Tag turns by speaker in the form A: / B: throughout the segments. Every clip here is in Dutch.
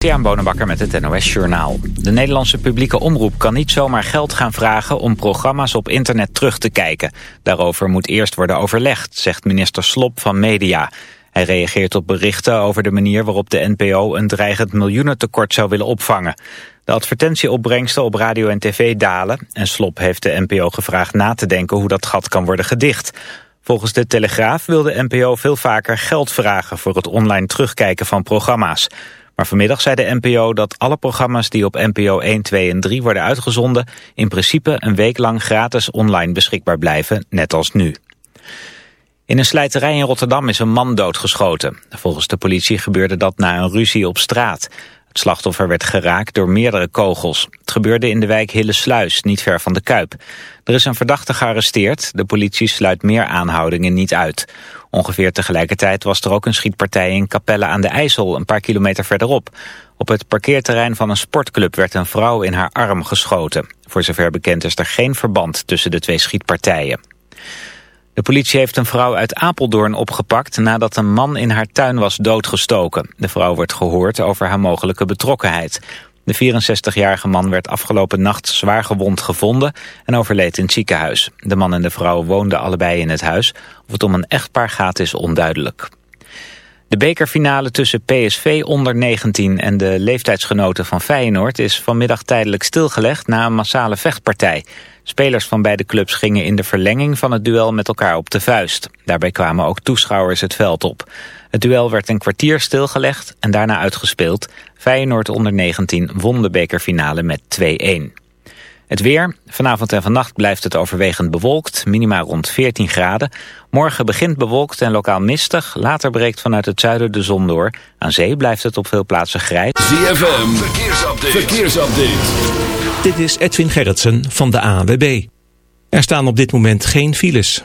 A: Tiaan Bonenbakker met het NOS Journaal. De Nederlandse publieke omroep kan niet zomaar geld gaan vragen om programma's op internet terug te kijken. Daarover moet eerst worden overlegd, zegt minister Slop van Media. Hij reageert op berichten over de manier waarop de NPO een dreigend miljoenentekort zou willen opvangen. De advertentieopbrengsten op radio en tv dalen en Slop heeft de NPO gevraagd na te denken hoe dat gat kan worden gedicht. Volgens de Telegraaf wil de NPO veel vaker geld vragen voor het online terugkijken van programma's. Maar vanmiddag zei de NPO dat alle programma's die op NPO 1, 2 en 3 worden uitgezonden... in principe een week lang gratis online beschikbaar blijven, net als nu. In een slijterij in Rotterdam is een man doodgeschoten. Volgens de politie gebeurde dat na een ruzie op straat. Het slachtoffer werd geraakt door meerdere kogels. Het gebeurde in de wijk Hillesluis, niet ver van de Kuip. Er is een verdachte gearresteerd. De politie sluit meer aanhoudingen niet uit. Ongeveer tegelijkertijd was er ook een schietpartij in Capelle aan de IJssel, een paar kilometer verderop. Op het parkeerterrein van een sportclub werd een vrouw in haar arm geschoten. Voor zover bekend is er geen verband tussen de twee schietpartijen. De politie heeft een vrouw uit Apeldoorn opgepakt nadat een man in haar tuin was doodgestoken. De vrouw wordt gehoord over haar mogelijke betrokkenheid. De 64-jarige man werd afgelopen nacht zwaar gewond gevonden en overleed in het ziekenhuis. De man en de vrouw woonden allebei in het huis. Of het om een echtpaar gaat is onduidelijk. De bekerfinale tussen PSV onder 19 en de leeftijdsgenoten van Feyenoord is vanmiddag tijdelijk stilgelegd na een massale vechtpartij. Spelers van beide clubs gingen in de verlenging van het duel met elkaar op de vuist. Daarbij kwamen ook toeschouwers het veld op. Het duel werd een kwartier stilgelegd en daarna uitgespeeld. Feyenoord onder 19 won de bekerfinale met 2-1. Het weer. Vanavond en vannacht blijft het overwegend bewolkt. Minima rond 14 graden. Morgen begint bewolkt en lokaal mistig. Later breekt vanuit het zuiden de zon door. Aan zee blijft het op veel plaatsen grijs.
B: ZFM. Verkeersupdate. Verkeersupdate.
C: Dit is Edwin Gerritsen van de ANWB. Er staan op dit moment geen files.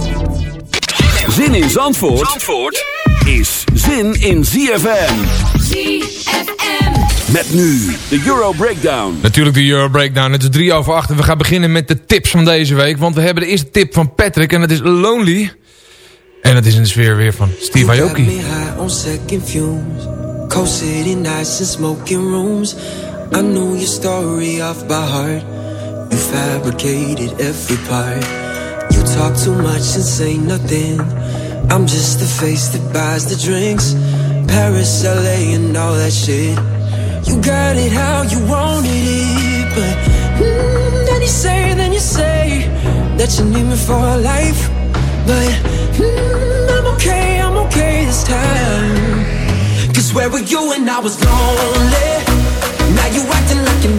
D: Zin in Zandvoort, Zandvoort is zin in ZFM.
E: ZFM.
D: Met nu de Euro Breakdown.
F: Natuurlijk de Euro Breakdown. Het is drie over acht en we gaan beginnen met de tips van deze week. Want we hebben de eerste tip van Patrick en dat is Lonely. En dat is in de sfeer weer van Steve Aoki.
G: me high on second fumes. Cold city nights and smoking rooms. I know your story off by heart. You fabricated every part. Talk too much and say nothing. I'm just the face that buys the drinks. Paris, LA, and all that shit. You got it how you wanted it, but mm, then you say, then you say that you need me for a life. But mm, I'm okay, I'm okay this time. Cause where were you when I was lonely? Now you acting like you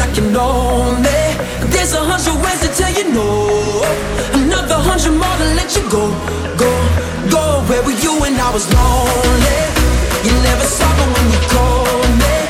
G: like you know me. There's a hundred ways to tell you no. Another hundred more to let you go, go, go. Where were you when I was lonely? You never saw me when you called me.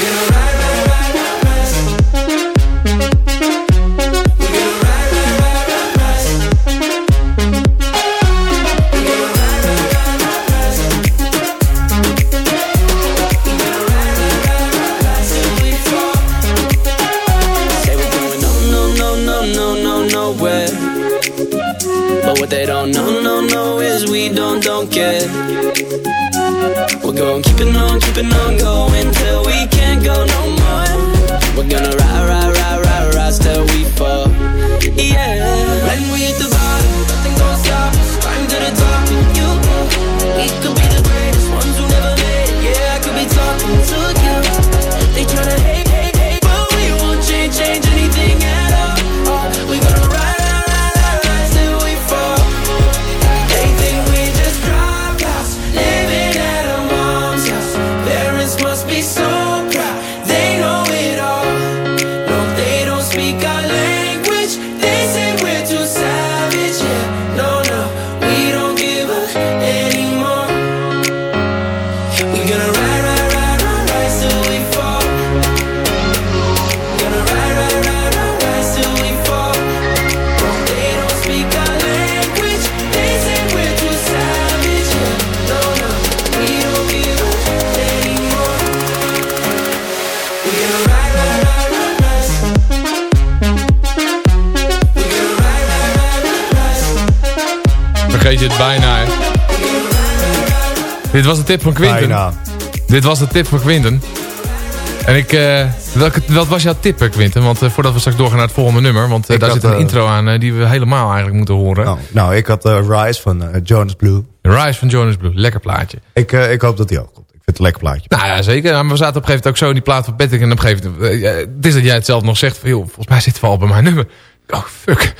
H: gonna ride.
F: Tip van Quinten.
I: Bijna.
F: Dit was de tip van Quinten. En ik... eh, welke, wat was jouw tip, eh, Quinten? Want eh, voordat we straks doorgaan naar het volgende nummer... want daar
I: had,
F: zit een intro aan die we helemaal eigenlijk moeten horen.
I: Nou, nou, ik had Rise van Jonas Blue.
F: Rise van Jonas Blue. Lekker plaatje.
I: Ik, ik hoop dat die ook komt. Ik vind het een lekker plaatje.
F: Nou ja, zeker. Maar we zaten op een gegeven moment ook zo in die plaat van Patrick. En op een gegeven moment... het is dat jij het zelf nog zegt van... joh, volgens mij zitten we al bij mijn nummer. Oh, fuck.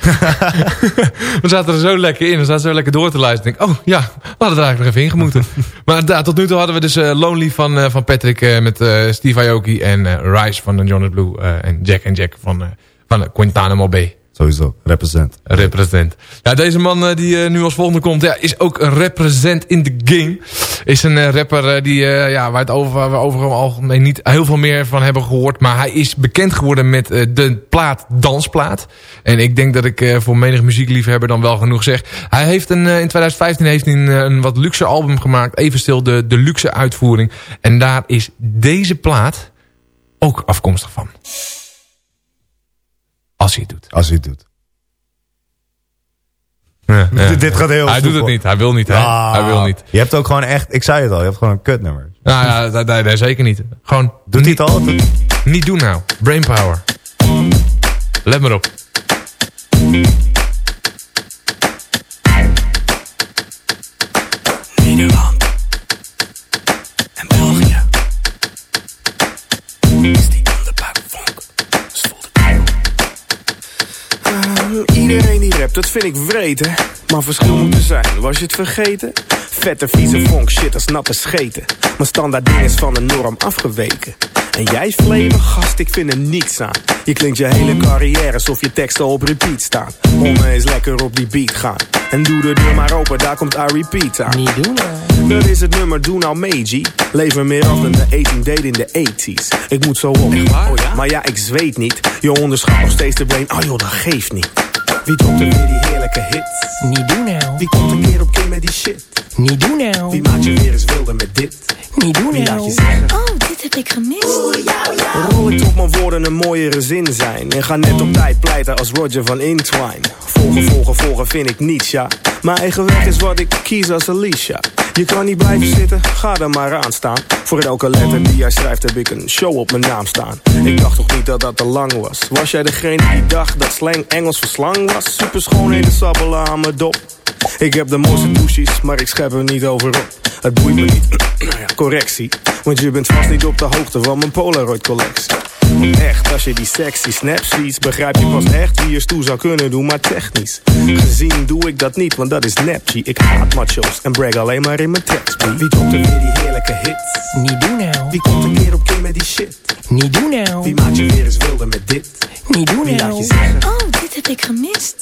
F: we zaten er zo lekker in. We zaten zo lekker door te luisteren. Ik denk, oh ja, we hadden er eigenlijk nog even in gemoeten. maar daar, tot nu toe hadden we dus eh, Lonely van, eh, van Patrick eh, met Steve Aoki. En Rise van Jonas Blue. en Jack and Jack van, van Quintana Bay.
I: Sowieso, represent.
F: Represent. Ja, deze man eh, die eh, nu als volgende komt, ja, is ook een represent in the game. Is een eh, rapper die, ja, waar, het over, waar we over het niet heel veel meer van hebben gehoord. Maar hij is bekend geworden met de plaat Dansplaat. En ik denk dat ik voor menig muziekliefhebber dan wel genoeg zeg. Hij heeft een, in 2015 heeft hij een, een wat luxe album gemaakt. Even stil de, de luxe uitvoering. En daar is deze plaat ook afkomstig van. Als hij het doet.
I: Als hij het doet.
F: Ja, ja.
I: Dit- gaat heel
F: Hij doet het niet. Hij wil niet. hè?
I: Ah,
F: Hij wil niet.
I: Je hebt ook gewoon echt, ik zei het al, je hebt gewoon een kutnummer.
F: Nou ja, nee, nee, nee, zeker niet. Gewoon
I: Doet hij het al?
F: Niet doen nou. Brainpower. Let maar op.
J: Dat vind ik hè. Maar verschil moet er zijn, was je het vergeten? Vette vieze vonk, shit als natte scheten. Mijn standaard ding is van de norm afgeweken. En jij flavor, gast, ik vind er niets aan. Je klinkt je hele carrière alsof je teksten op repeat staan. Om eens lekker op die beat gaan. En doe de deur maar open, daar komt I repeat aan. Niet doen Dat is het nummer Doe Nou Mee, G. Leven meer af dan de 18 deed in de 80s. Ik moet zo op. Oh ja? Maar ja, ik zweet niet. Je onderschat nog steeds de brain. Oh joh, dat geeft niet. Wie dropt er weer die heerlijke hits? Niet doen nou. Wie komt een keer op keer met die shit? Niet doen nou. Wie maakt je weer eens wilder met dit? Niet doen Wie laat je zeggen?
K: Oh, dit heb ik gemist.
J: Rol ik tot mijn woorden een mooiere zin zijn. En ga net op tijd pleiten als Roger van Intwine. Volgen, volgen, volgen vind ik niets, ja. Mijn eigen weg is wat ik kies als Alicia. Je kan niet blijven zitten, ga er maar aan staan. Voor elke letter die jij schrijft heb ik een show op mijn naam staan. Ik dacht toch niet dat dat te lang was. Was jij degene die dacht dat slang Engels voor slang was? Super schoonheden sabbelen aan mijn dop. Ik heb de mooiste douches, maar ik schep er niet over op. Het boeit me niet, nou correctie. Want je bent vast niet op de hoogte van mijn Polaroid collectie. Echt, als je die sexy snaps ziet, begrijp je pas echt wie je stoel zou kunnen doen, maar technisch. Gezien doe ik dat niet, want dat is nep, G. Ik haat macho's en brag alleen maar in mijn tracks. Wie dropt er weer die heerlijke hits? Niet doen nou. Wie komt een keer op keer met die shit? Niet doen nou. Wie maakt je weer eens wilder met dit? Niet doen Wie laat je zeggen?
K: Oh, dit heb ik gemist.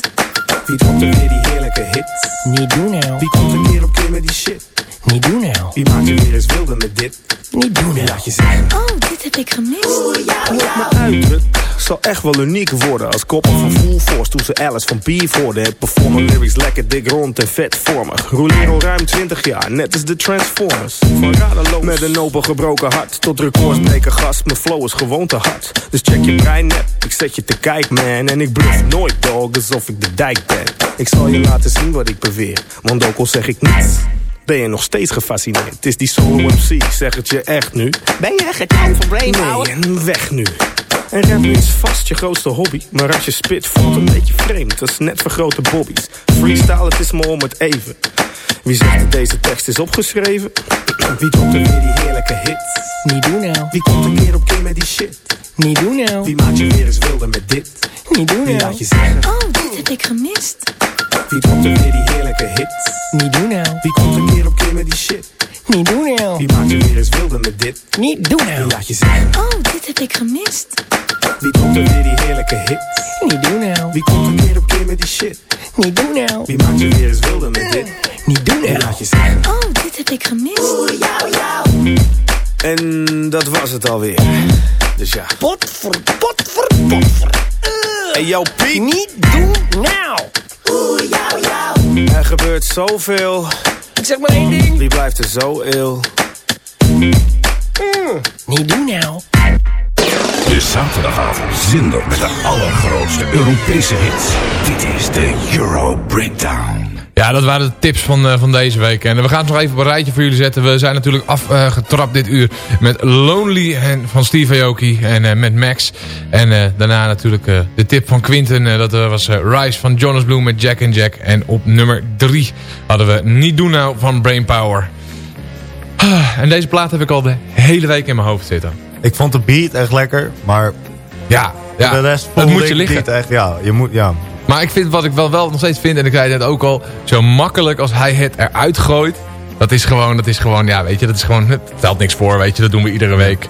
J: Wie dropt er weer die heerlijke hits? Niet doen nou. Wie komt een keer op keer met die shit? Niet doen nou. Wie maakt je weer eens wilder met dit? Niet doen Wie laat je zeggen?
K: Oh, dit heb ik gemist.
J: Hoe ik me uitdruk zal echt wel uniek worden Als koppel van Full Force toen ze Alice van Beef hoorden Het performen lyrics lekker dik rond en vetvormig. Al ruim 20 jaar, net als de Transformers. Van radeloos met een open gebroken hart Tot records breken gas, mijn flow is gewoon te hard Dus check je brein net, ik zet je te kijk man En ik bluff nooit dog, alsof ik de dijk ben. Ik zal je laten zien wat ik beweer Want ook al zeg ik niets ben je nog steeds gefascineerd? Het is die solo MC, zeg het je echt nu. Ben je echt gekant van Brainpower? Nee, en weg nu. En rappen is vast je grootste hobby. Maar als je spit, voelt een beetje vreemd. Dat is net voor grote bobby's. Freestyle, het is maar om het even. Wie zegt dat deze tekst is opgeschreven? Wie dropt er weer die heerlijke hits? Niet doen nou. Wie komt een keer op keer met die shit? Niet doen nou. Wie maakt je weer eens wilder met dit? Niet doen Wie laat je zeggen?
K: Oh, dit heb ik gemist.
J: Wie dropt er weer die heerlijke hits? Niet doen nou. Wie komt een keer op keer met die shit? Niet doen nou. Wie maakt je weer eens wilder met dit? Niet doen nou. Wie laat je zeggen?
K: Oh, dit heb ik gemist.
J: Wie dropt er weer die heerlijke hits? Niet doen nou. Wie komt een keer op keer met die shit? Niet doen nou. Wie maakt je weer eens wilder met dit? Niet doen nou. Wie laat je zeggen?
K: Oh, dit heb ik gemist.
J: En dat was het alweer. Dus ja.
L: Pot voor pot voor pot voor.
J: Hey, yo, Piet.
L: Niet doen nou. Oeh, jou, jou.
J: Er gebeurt zoveel.
L: Ik zeg maar één ding.
J: Wie blijft er zo ill?
L: Mm. Niet doen nou.
D: De zaterdagavond zinder met de allergrootste Europese hits. Dit is de Euro Breakdown.
F: Ja, dat waren de tips van, eh, van deze week. En we gaan het nog even op een rijtje voor jullie zetten. We zijn natuurlijk afgetrapt dit uur met Lonely en, van Steve Aoki en eh, met Max. En eh, daarna natuurlijk de tip van Quinten. dat was Rise van Jonas Bloom met Jack and Jack. En op nummer 3 hadden we Niet Doen Nou van Brainpower. Ah, en deze plaat heb ik al de hele week in mijn hoofd zitten.
I: Ik vond de beat echt lekker, maar
F: Ja, ja
I: de rest vond
F: moet je liggen.
I: echt, ja, je moet, ja.
F: Maar ik vind wat ik wel, wel nog steeds vind, en ik zei het net ook al, zo makkelijk als hij het eruit gooit. Dat is gewoon, dat is gewoon, ja, weet je, dat is gewoon, het stelt niks voor, weet je, dat doen we iedere week.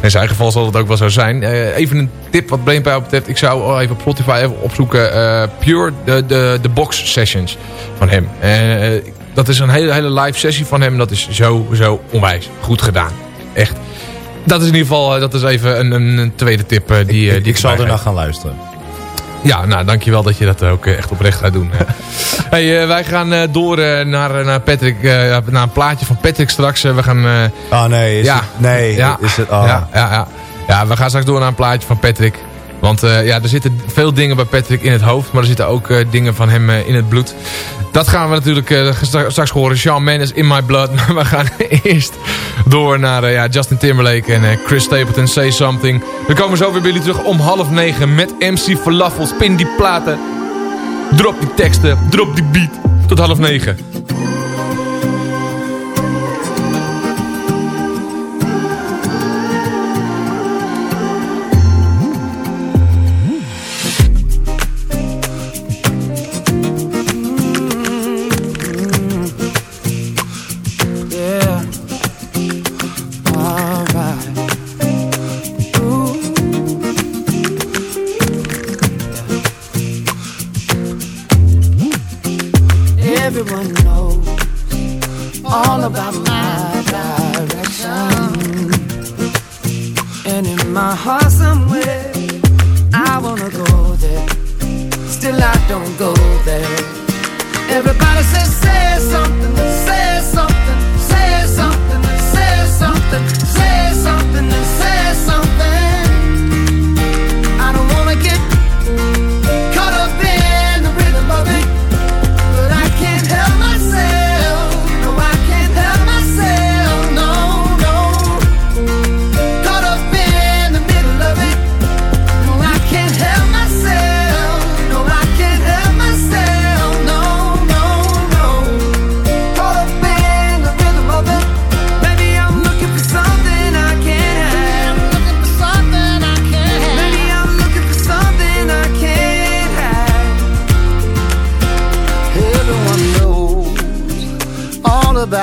F: In zijn geval zal het ook wel zo zijn. Eh, even een tip wat Brainpower betreft, ik zou even op Spotify even opzoeken, eh, Pure, de, de, de box sessions van hem. Eh, dat is een hele, hele live sessie van hem, dat is zo, zo onwijs goed gedaan. Echt. Dat is in ieder geval, dat is even een, een, tweede tip die, eh, die
I: Ik zal
F: geef.
I: gaan luisteren.
F: Ja, nou, dankjewel dat je dat ook eh, echt oprecht gaat doen. hey, eh, wij gaan eh, door naar, naar Patrick, naar een plaatje van Patrick straks. we gaan...
I: oh nee, is
F: ja.
I: het... Nee,
F: ja.
I: is het... Oh.
F: Ja, ja, ja, ja. we gaan straks door naar een plaatje van Patrick. Want eh, ja, er zitten veel dingen bij Patrick in het hoofd. Maar er zitten ook eh, dingen van hem eh, in het bloed. Dat gaan we natuurlijk straks horen. Shawn Mendes in my blood. Maar we gaan eerst door naar ja, Justin Timberlake en Chris Stapleton. Say something. We komen zo weer bij jullie terug om half negen met MC Falafel. Spin die platen. Drop die teksten. Drop die beat. Tot half negen.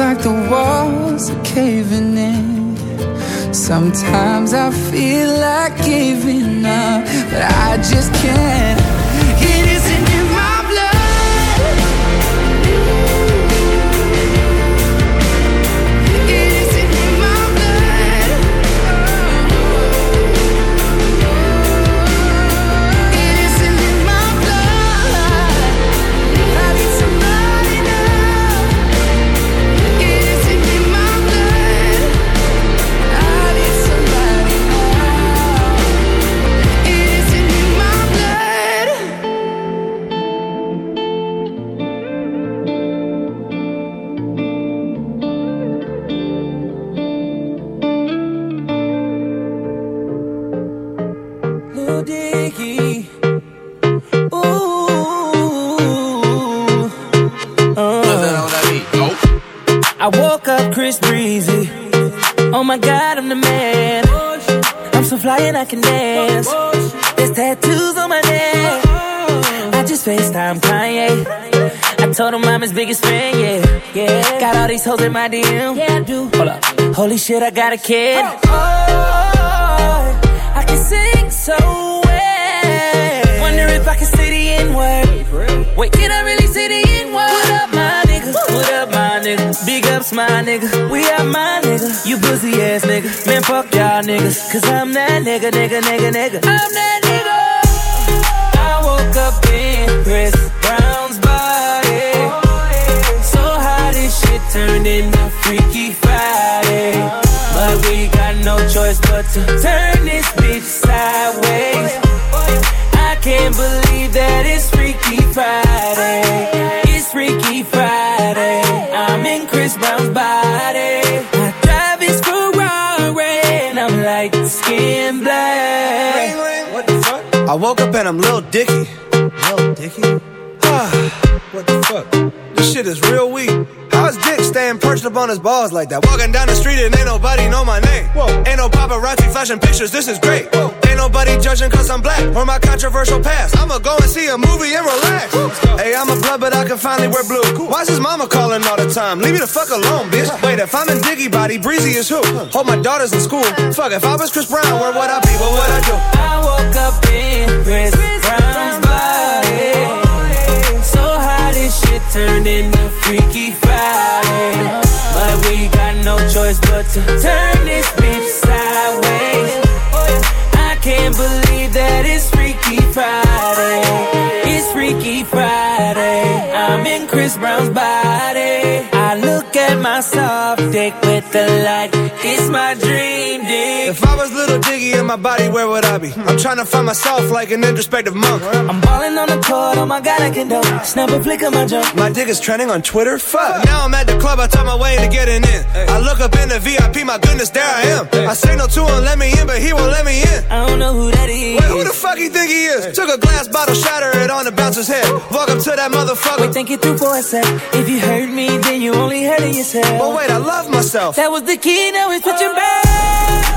M: Like the walls are caving in. Sometimes I feel like giving up, but I just can't.
H: And I can dance. There's tattoos on my neck. I just FaceTime Kanye. I told him I'm his biggest fan, yeah. Yeah. Got all these hoes in my DM. Yeah, I do. Hold up. Holy shit, I got a kid. Oh, oh I can sing so well. Wonder if I can say the N word. Wait, can I really say the N word? What up, my nigga? Big ups, my nigga. We are my nigga. You pussy ass nigga. Man, fuck y'all niggas. Cause I'm that nigga, nigga, nigga, nigga. I'm that nigga. I woke up in Chris Brown's body. So how this shit turned into Freaky Friday. But we got no choice but to turn this bitch sideways. I can't believe that it's Freaky Friday. It's Freaky Friday. I'm in Chris Brown's body. I drive his Ferrari and I'm like skin black.
N: What the fuck? I woke up and I'm Lil Dicky. Lil Dicky? what the fuck? This shit is real weak. How's Dick staying perched up on his balls like that? Walking down the street and ain't nobody know my name. Whoa. Ain't no paparazzi flashing pictures, this is great. Whoa. Ain't nobody judging cause I'm black or my controversial past. I'ma go and see a movie and relax. Hey, I'm a blood, but I can finally wear blue. Why's his mama calling all the time? Leave me the fuck alone, bitch. Wait, if I'm in Diggy body, Breezy is who? Hold my daughters in school. Fuck, if I was Chris Brown, where would I be? What would I do?
H: I woke up in Chris Brown's body. So how turned into Freaky Friday. But we got no choice but to turn this bitch sideways. I can't believe that it's Freaky Friday. It's Freaky Friday. I'm in Chris Brown's body. I look at my soft dick with the light. It's my dream
N: If I was little Diggy in my body, where would I be? I'm trying to find myself like an introspective monk.
H: I'm balling on the court, oh my god, I can do. Snap a flick of my jump.
N: My dick is trending on Twitter. Fuck. Now I'm at the club, I talk my way to getting in. I look up in the VIP, my goodness, there I am. I signal to him, let me in, but he won't let me in.
H: I don't know who that is.
N: Wait, who the fuck you think he is? Took a glass bottle, shatter it on the bouncer's head. Walk up to that motherfucker.
H: Wait, think it through for a sec. If you hurt me, then you only hurting yourself.
N: But wait, I love myself.
H: That was the key, now it's switching back.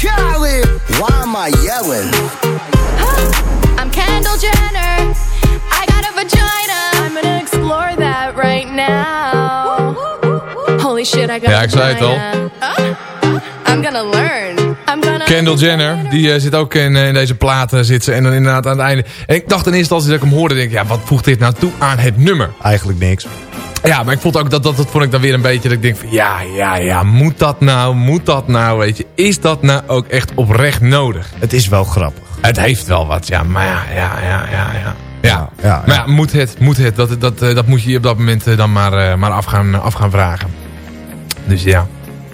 O: Khaled. Why am I yelling?
P: I'm Kendall Jenner. I got a vagina. I'm gonna explore that right now. Holy shit, I got
F: Ja,
P: a
F: ik zei het al.
P: I'm gonna learn. I'm gonna...
F: Kendall Jenner, die eh, zit ook in, eh, in deze platen zitten. En dan inderdaad aan het einde. En ik dacht in eerste instantie dat ik hem hoorde. Denk ik, ja, wat voegt dit nou toe aan het nummer?
I: Eigenlijk niks.
F: Ja, maar ik vond ook dat, dat, dat vond ik dan weer een beetje. Dat ik denk van ja, ja, ja. Moet dat nou? Moet dat nou? Weet je, is dat nou ook echt oprecht nodig?
I: Het is wel grappig.
F: Het heeft wel wat, ja. Maar ja, ja, ja, ja. ja. Ja,
I: ja,
F: maar ja, moet het, moet het. Dat, dat, eh, dat moet je je op dat moment eh, dan maar, eh, maar af, gaan, af gaan vragen. Dus ja.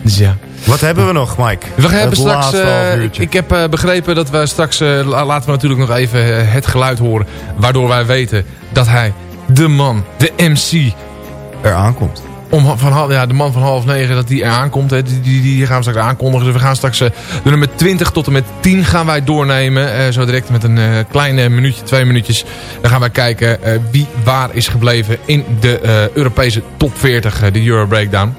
F: Dus ja.
I: Wat hebben we nog, Mike?
F: We hebben
I: Het
F: straks,
I: half
F: ik, heb begrepen dat we straks, la- laten we natuurlijk nog even het geluid horen. Waardoor wij weten dat hij, de man, de MC...
I: Er aankomt.
F: Om, van, ja, de man van half negen, dat die eraan komt. Hè, die, die, die gaan we straks aankondigen. Dus we gaan straks eh, de nummer 20 tot en met 10 gaan wij doornemen. Eh, zo direct met een eh kleine minuutje, twee minuutjes. Dan gaan wij kijken wie waar is gebleven in de Europese top 40, eh, de Euro Breakdown.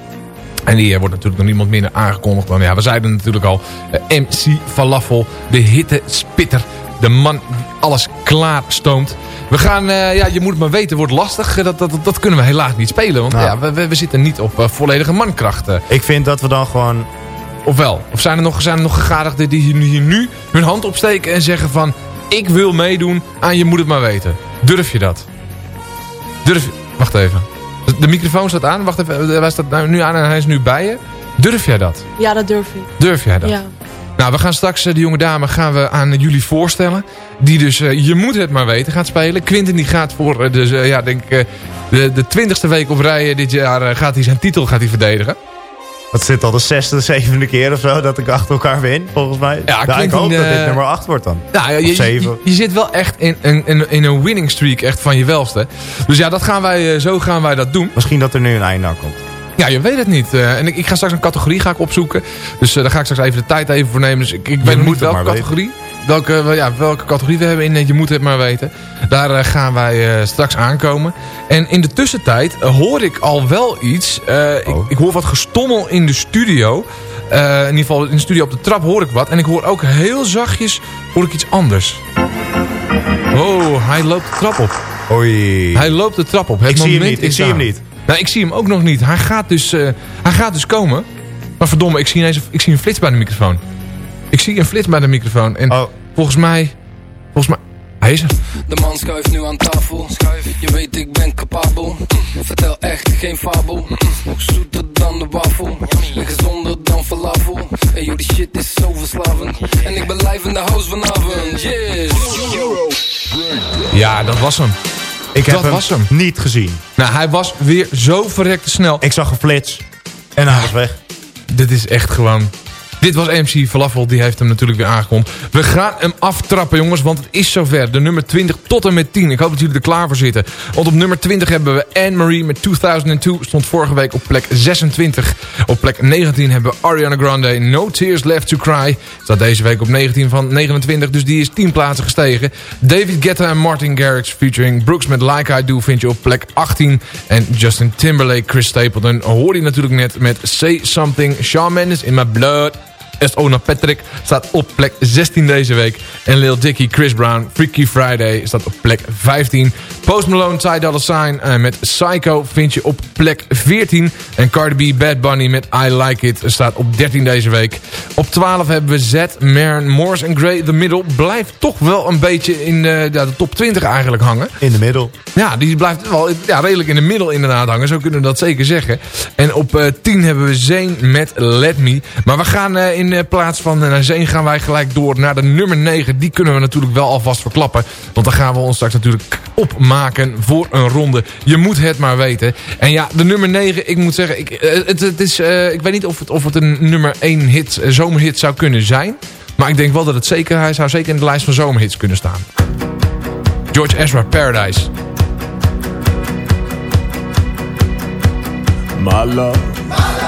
F: En die wordt natuurlijk nog niemand minder aangekondigd dan, ja, we zeiden natuurlijk al, MC Falafel, de hitte spitter. De man alles klaar stoomt. We gaan, eh, ja, je moet het maar weten, wordt lastig. Eh, Dat, dat, dat kunnen we helaas niet spelen, want
I: Nou.
F: ja, we, we, zitten niet op eh, volledige mankrachten.
I: Ik vind dat we dan gewoon...
F: Of wel? Of zijn er nog, zijn er nog gegadigden die hier, hier nu hun hand opsteken en zeggen van... Ik wil meedoen aan Je Moet Het Maar Weten. Durf je dat? Durf je... Wacht even. De microfoon staat aan. Wacht even. Hij staat nou nu aan en hij is nu bij je. Durf jij dat?
Q: Ja, dat durf ik.
F: Durf jij dat?
Q: Ja.
F: Nou, we gaan straks eh, de jonge dame gaan we aan jullie voorstellen. Die dus, eh, je moet het maar weten, gaat spelen. Quinten die gaat voor, eh, dus, ja, denk de, de twintigste week op rij dit jaar gaat hij zijn titel gaat hij verdedigen.
I: Dat zit al de zesde, zevende keer of zo dat ik achter elkaar win, volgens mij.
F: Ja,
I: Nou, ik hoop dat dit nummer 8 wordt dan.
F: Nou, ja, je,
I: zeven.
F: je, je zit wel echt in, in, een winning streak echt van je welste. Dus ja, dat gaan wij, zo gaan wij dat doen.
I: Misschien dat er nu een einde aan komt.
F: Ja, je weet het niet. Eh, en ik, ik ga straks een categorie ga ik opzoeken. Dus eh, daar ga ik straks even de tijd even voor nemen. Dus ik, ik weet nog niet welke categorie. Welke, wel, ja, welke categorie we hebben in eh, Je moet het maar weten. Daar gaan wij straks aankomen. En in de tussentijd hoor ik al wel iets. Ik,
I: Oh.
F: ik hoor wat gestommel in de studio. In ieder geval in de studio op de trap hoor ik wat. En ik hoor ook heel zachtjes hoor ik iets anders. Oh, hij loopt de trap op.
I: Oei.
F: Hij loopt de trap op. Het
I: Ik zie hem niet, ik zie hem niet.
F: Nou, ik zie hem ook nog niet. Hij gaat dus, eh, hij gaat dus komen. Maar verdomme, ik zie, ineens, ik zie een flits bij de microfoon. Ik zie een flits bij de microfoon. En
I: Oh.
F: volgens mij... Volgens mij... Hij is er.
R: De man schuift nu aan tafel. Je weet ik ben capabel. Mm, Vertel echt geen fabel. Mm, Nog zoeter dan de wafel. En gezonder dan falafel. En joh, die shit is zo verslavend. En ik ben live in de house vanavond. Yes.
F: Ja, dat was hem.
I: Ik heb hem,
F: was hem.
I: niet gezien.
F: Nou, hij was weer zo verrekte snel.
I: Ik zag een flits. En hij was weg.
F: Dit is echt gewoon... Dit was MC Falafel, die heeft hem natuurlijk weer aangekondigd. We gaan hem aftrappen jongens, want het is zover. De nummer 20 tot en met 10. Ik hoop dat jullie er klaar voor zitten. Want op nummer 20 hebben we Anne-Marie met 2002. Stond vorige week op plek 26. Op plek 19 hebben we Ariana Grande, No Tears Left to Cry. Staat deze week op 19 van 29, dus die is 10 plaatsen gestegen. David Guetta en Martin Garrix featuring Brooks met Like I Do vind je op plek 18. En Justin Timberlake, Chris Stapleton hoorde je natuurlijk net met Say Something. Shawn Mendes in My Blood. Ona Patrick staat op plek 16 deze week. En Lil Dicky, Chris Brown, Freaky Friday staat op plek 15. Post Malone, Ty Dolla Sign uh, met Psycho vind je op plek 14. En Cardi B, Bad Bunny met I Like It staat op 13 deze week. Op 12 hebben we Z, Maren, Morris en Gray. The Middle blijft toch wel een beetje in de, ja, de top 20 eigenlijk hangen.
I: In de middel.
F: Ja, die blijft wel ja, redelijk in de middel inderdaad hangen. Zo kunnen we dat zeker zeggen. En op uh, 10 hebben we Zane met Let Me. Maar we gaan uh, in in plaats van naar Zeen gaan wij gelijk door naar de nummer 9. Die kunnen we natuurlijk wel alvast verklappen. Want dan gaan we ons straks natuurlijk opmaken voor een ronde. Je moet het maar weten. En ja, de nummer 9, ik moet zeggen, ik, het, het is, ik weet niet of het, of het een nummer 1 hit, zomerhit zou kunnen zijn. Maar ik denk wel dat het zeker, hij zou zeker in de lijst van zomerhits kunnen staan. George Ezra, Paradise.
S: My love. My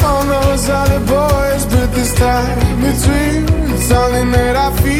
S: from those other boys, but this time real. It's something that I feel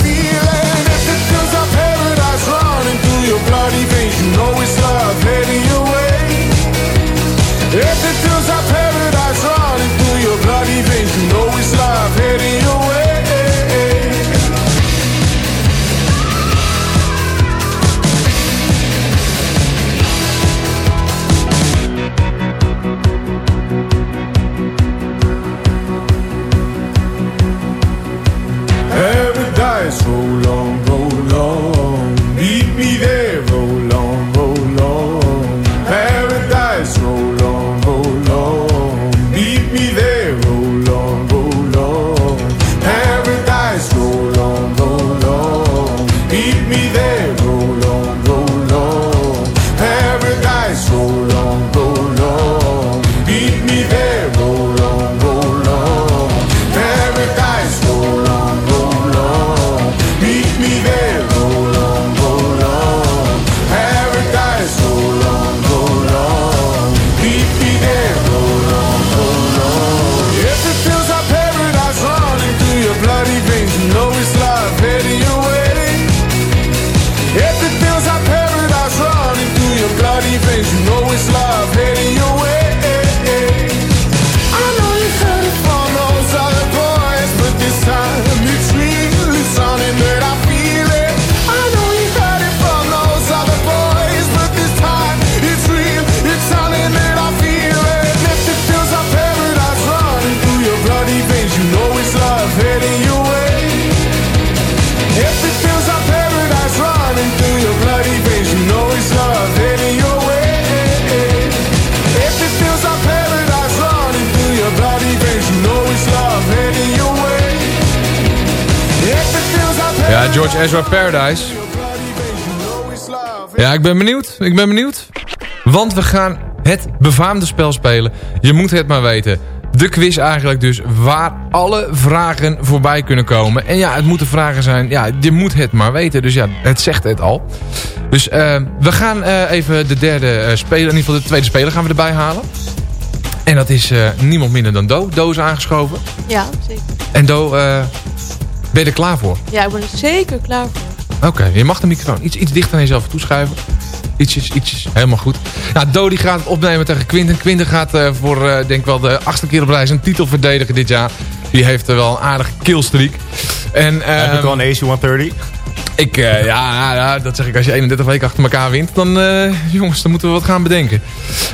S: your bloody veins, you know it's love heading your way. If it feels like paradise running through your bloody veins, you know it's love heading your way. Paradise, roll on, roll on.
F: George Ezra Paradise. Ja, ik ben benieuwd. Ik ben benieuwd. Want we gaan het befaamde spel spelen. Je moet het maar weten. De quiz eigenlijk dus, waar alle vragen voorbij kunnen komen. En ja, het moeten vragen zijn, ja, je moet het maar weten. Dus ja, het zegt het al. Dus uh, we gaan uh, even de derde uh, speler, in ieder geval de tweede speler gaan we erbij halen. En dat is niemand minder dan Do. Do is aangeschoven.
T: Ja, zeker.
F: En Do, ben je er klaar voor?
T: Ja, ik ben er zeker klaar voor.
F: Oké, okay, je mag de microfoon iets, iets dichter naar jezelf toeschuiven. Ietsjes, ietsjes. Helemaal goed. Nou, Dodi gaat het opnemen tegen Quinten. Quinten gaat uh, voor, uh, denk wel, de achtste keer op rij zijn titel verdedigen dit jaar. Die heeft er wel een aardige killstreak. En, uh,
I: Heb ik wel een AC 130?
F: Ik, uh, ja, ja, dat zeg ik. Als je 31 weken achter elkaar wint, dan, uh, jongens, dan moeten we wat gaan bedenken.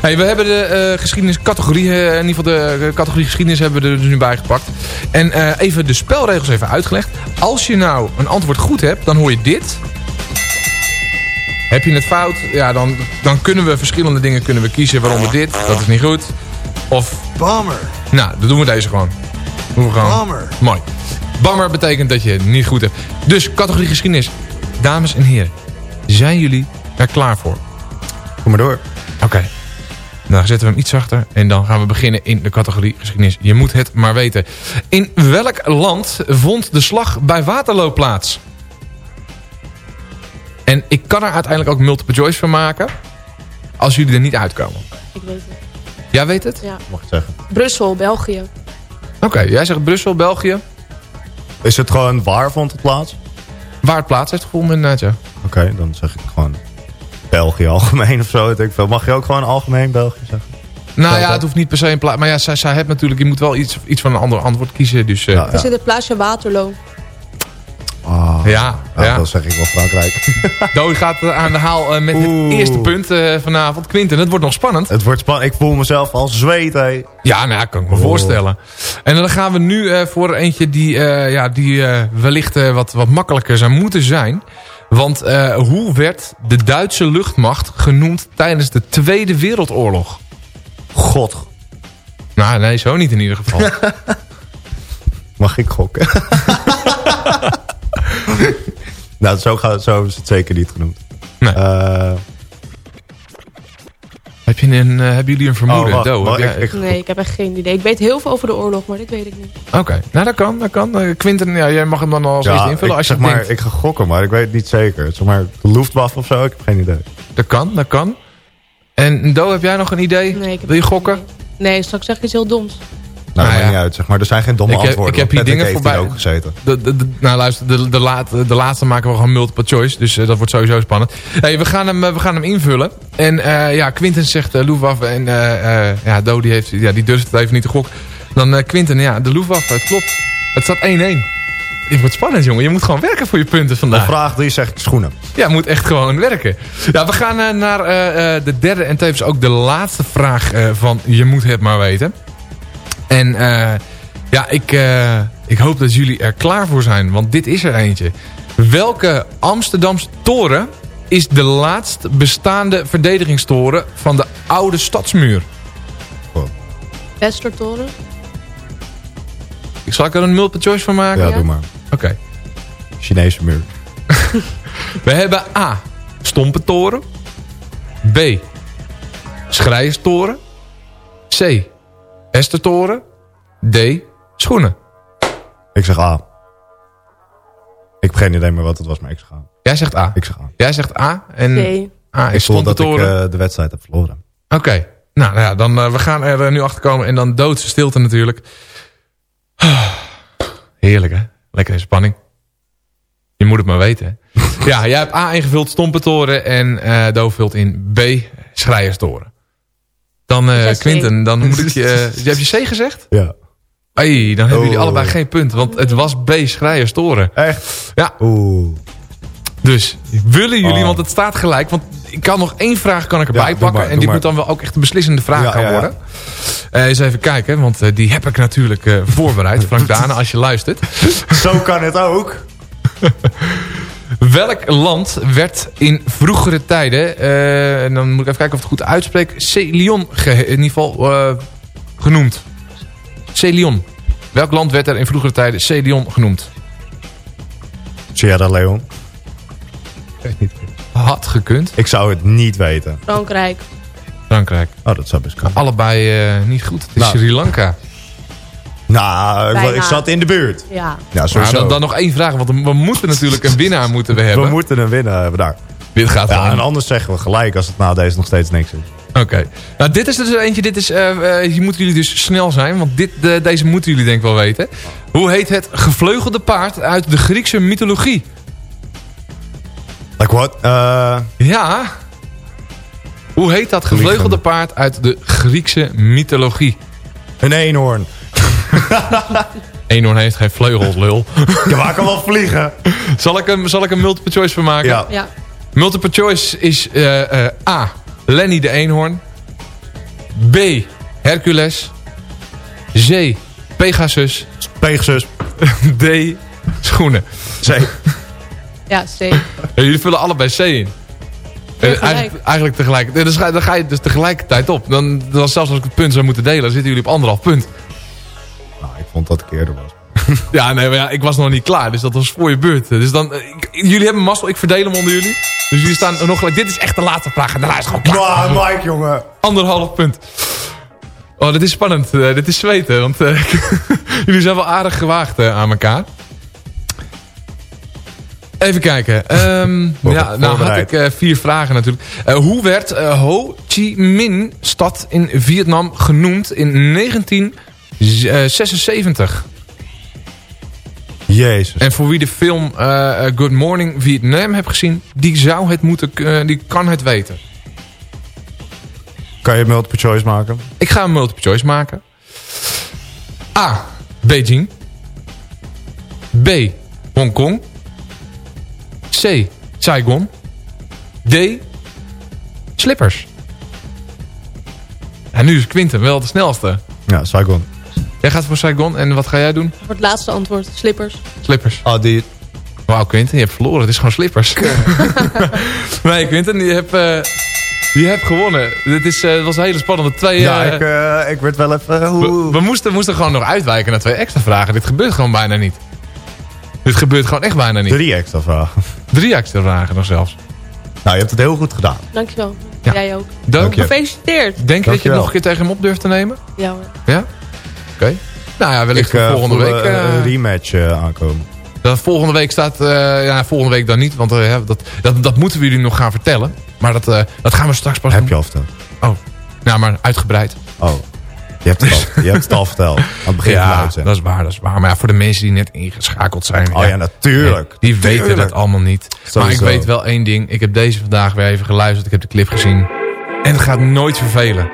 F: Hey, we hebben de uh, geschiedeniscategorie, in ieder geval de categorie geschiedenis hebben we er dus nu bij gepakt. En even de spelregels even uitgelegd. Als je nou een antwoord goed hebt, dan hoor je dit. Heb je het fout, ja, dan, dan kunnen we verschillende dingen kunnen we kiezen. Waaronder dit, dat is niet goed. Of...
J: Bammer.
F: Nou, dan doen we deze gewoon. Doen we gewoon.
J: Bammer.
F: Mooi. Bammer betekent dat je het niet goed hebt. Dus, categorie geschiedenis. Dames en heren, zijn jullie er klaar voor?
I: Kom maar door.
F: Oké. Okay. Dan zetten we hem iets zachter. En dan gaan we beginnen in de categorie geschiedenis. Je moet het maar weten. In welk land vond de slag bij Waterloo plaats? En ik kan er uiteindelijk ook multiple choice van maken. Als jullie er niet uitkomen.
T: Ik weet het.
F: Jij weet het?
T: Ja.
I: Mag ik zeggen.
T: Brussel, België.
F: Oké, okay, jij zegt Brussel, België.
I: Is het gewoon waar vond het plaats?
F: Waar het plaats heeft gevonden inderdaad, ja.
I: Oké, okay, dan zeg ik gewoon België algemeen of zo. Ik veel. Mag je ook gewoon algemeen België zeggen?
F: Nou ja, het hoeft niet per se een plaats. Maar ja, zij, zij heeft natuurlijk, je moet wel iets, iets van een ander antwoord kiezen. Dus, uh,
T: ja, ja. Is het het plaatsje Waterloo?
F: Oh, ja,
I: ja,
F: ja.
I: Dan zeg ik wel Frankrijk.
F: Dooi gaat aan de haal uh, met Oeh. het eerste punt uh, vanavond. Quinten, het wordt nog spannend.
I: Het wordt spannend. Ik voel mezelf al zweet, hé.
F: Ja, nou, kan ik me oh. voorstellen. En dan gaan we nu uh, voor eentje die, ja, die wellicht wat, wat makkelijker zou moeten zijn. Want hoe werd de Duitse luchtmacht genoemd tijdens de Tweede Wereldoorlog?
I: God.
F: Nou, nee, zo niet in ieder geval.
I: Mag ik gokken? nou, zo, gaat, zo is het zeker niet genoemd.
F: Nee. Uh, heb je een, uh, hebben jullie een vermoeden?
I: Oh,
F: Do,
I: wacht,
F: jij...
T: ik, ik, nee, ik heb echt geen idee. Ik weet heel veel over de oorlog, maar dit weet ik niet.
F: Oké, okay. nou dat kan. Dat kan. Uh, Quinten, ja, jij mag hem dan als
I: ja,
F: eerste invullen.
I: Ik,
F: als je
I: zeg maar,
F: denkt.
I: ik ga gokken, maar ik weet het niet zeker. Zeg maar, de Luftwaffe of zo, ik heb geen idee.
F: Dat kan, dat kan. En Do, heb jij nog een idee?
T: Nee, ik heb
F: Wil je gokken?
T: Nee, straks zeg ik iets heel doms.
I: Nou, nou ja. niet uit, zeg maar. Er zijn geen domme
F: ik heb,
I: antwoorden.
F: Ik heb hier dingen voorbij.
I: ook gezeten.
F: De, de, de, nou luister, de, de, laat, de laatste maken we gewoon multiple choice. Dus uh, dat wordt sowieso spannend. Hey, we, gaan hem, we gaan hem invullen. En uh, ja, Quinten zegt uh, Luftwaffe. En ja, Do die, heeft, ja, die durft het even niet te gokken. Dan Quinten, ja, de Luftwaffe, het klopt. Het staat 1-1. Dit wordt spannend, jongen. Je moet gewoon werken voor je punten vandaag.
I: De vraag 3 zeg ik schoenen.
F: Ja, moet echt gewoon werken. Ja, we gaan uh, naar uh, de derde en tevens ook de laatste vraag uh, van Je moet het maar weten. En ja, ik, ik hoop dat jullie er klaar voor zijn, want dit is er eentje. Welke Amsterdamse toren is de laatst bestaande verdedigingstoren van de oude stadsmuur?
I: Oh.
T: Westertoren?
F: Ik zal ik er een multiple choice van maken?
I: Ja, doe maar.
F: Oké. Okay.
I: Chinese muur.
F: We hebben A. Stompentoren. B. Schrijerstoren. C. Estertoren. D. Schoenen.
I: Ik zeg A. Ik heb geen idee meer wat het was, maar ik zeg A.
F: Jij zegt A.
I: Ik zeg A.
F: Jij zegt A. En
T: C.
F: A is Stompentoren.
I: dat ik uh, de wedstrijd heb verloren.
F: Oké. Okay. Nou, nou ja, dan uh, we gaan er nu achter komen. En dan doodse stilte natuurlijk. Heerlijk, hè? Lekkere spanning. Je moet het maar weten. ja, jij hebt A ingevuld Stompentoren en uh, Do vult in B Schrijerstoren. Dan uh, Quinten, dan moet ik je... Uh, heb je C gezegd?
I: Ja.
F: Hey, dan hebben jullie allebei geen punt, want het was B Schrijerstoren.
I: Echt?
F: Ja.
I: Oeh.
F: Dus willen jullie, oh. want het staat gelijk. Want ik kan nog één vraag kan ik erbij
I: ja,
F: pakken.
I: Maar,
F: en dit
I: maar.
F: moet dan wel ook echt een beslissende vraag
I: ja,
F: gaan
I: ja,
F: worden. Uh, eens even kijken, want uh, die heb ik natuurlijk uh, voorbereid. Frank Dane, als je luistert.
I: Zo kan het ook.
F: Welk land werd in vroegere tijden, en dan moet ik even kijken of ik het goed uitspreek, Celion in ieder geval genoemd? Celion. Welk land werd er in vroegere tijden Celion genoemd?
I: Sierra Leone.
F: Had gekund.
I: Ik zou het niet weten.
T: Frankrijk.
F: Frankrijk.
I: Oh, dat zou best kunnen.
F: Allebei eh, niet goed. Het is
I: Nou.
F: Sri Lanka.
I: Nou, ik,
T: Bijna.
I: ik zat in de buurt.
T: Ja.
I: Ja,
F: Maar
I: sowieso.
F: dan, dan nog één vraag, want we moeten natuurlijk een winnaar moeten we hebben.
I: We moeten een winnaar hebben daar.
F: Dit gaat
I: Ja, en anders zeggen we gelijk als het na deze nog steeds niks is.
F: Oké. Nou, dit is dus eentje. Dit is, eh, eh, hier moeten jullie dus snel zijn. Want dit, de- deze moeten jullie denk ik wel weten. Hoe heet het gevleugelde paard uit de Griekse mythologie?
I: Like what? Eh,
F: Ja. Hoe heet dat gevleugelde paard uit de Griekse mythologie?
I: een eenhoorn.
F: Eenhoorn heeft geen vleugels, lul.
I: Je maar kan wel vliegen.
F: Zal ik hem, zal ik een multiple choice van maken?
I: Ja.
T: Ja.
F: Multiple choice is eh, eh, A. Lenny de eenhoorn. B. Hercules. C. Pegasus.
I: Pegasus.
F: D. Schoenen.
I: Zee.
T: Ja, C.
F: Ja, jullie vullen allebei C in. Eh,
T: Tegelijk.
F: Eigenlijk, eigenlijk tegelijk. Dan ga, dan ga je dus tegelijkertijd op. Dan, dan zelfs als ik het punt zou moeten delen, dan zitten jullie op anderhalf punt.
I: Nou, ik vond dat ik eerder was.
F: Ja, nee, maar ja, ik was nog niet klaar. Dus dat was voor je beurt. Dus dan, eh, ik- jullie hebben mazzel, ik verdeel hem onder jullie. Dus jullie staan nog gelijk. Dit is echt de laatste vraag. En daarna is het gewoon klaar.
I: Maar Mike, jongen.
F: Anderhalf punt. Oh, dit is spannend. Eh, dit is zweten. Want eh, jullie zijn wel aardig gewaagd aan elkaar. Even kijken. Ehm, ja, nou had ik eh, vier vragen natuurlijk. Eh, hoe werd Ho Chi Minh stad in Vietnam genoemd in 1976?
I: Jezus.
F: En voor wie de film eh, eh, Good Morning Vietnam heeft gezien, die zou het moeten, eh, die kan het weten.
I: Kan je multiple choice maken?
F: Ik ga een multiple choice maken. A. Beijing. B. Hongkong. C. Saigon. D. Slippers. En nu is Quinten wel de snelste.
I: Ja, Saigon.
F: Jij gaat voor Saigon en wat ga jij doen?
T: Voor het laatste antwoord, slippers.
F: Slippers.
I: Oh, die...
F: Wauw, Quinten, je hebt verloren. Het is gewoon slippers. nee, Quinten, je hebt, eh, je hebt gewonnen. Dit is, eh, het was een hele spannende twee...
I: Ja,
F: eh,
I: ik, eh, ik werd wel even... hoe...
F: we, we moesten, moesten gewoon nog uitwijken naar twee extra vragen. Dit gebeurt gewoon bijna niet. Dit gebeurt gewoon echt bijna niet.
I: Drie extra vragen.
F: Drie extra vragen nog zelfs.
I: Nou, je hebt het heel goed gedaan.
T: Dankjewel.
F: Ja.
T: Jij ook.
F: Dank
I: je.
T: Gefeliciteerd.
F: Denk je dat je het nog een keer tegen hem op durft te nemen?
T: Ja hoor.
F: Ja? Oké. Nou ja, wellicht
I: Ik eh,
F: volgende week.
I: eh,
F: eh,
I: een rematch aankomen.
F: dat volgende week staat... ja, volgende week dan niet. Want dat, dat, dat moeten we jullie nog gaan vertellen. Maar dat, dat gaan we straks pas
I: Heb
F: doen.
I: je al verteld?
F: Oh. Nou, maar uitgebreid.
I: Oh. Je hebt het al, je hebt het al verteld. Aan het begin
F: ja, dat is waar, dat is waar. Maar ja, voor de mensen die net ingeschakeld zijn.
I: Oh ja, natuurlijk.
F: Die weten het allemaal niet. Maar ik weet wel één ding. Ik heb deze vandaag weer even geluisterd. Ik heb de clip gezien. En het gaat nooit vervelen.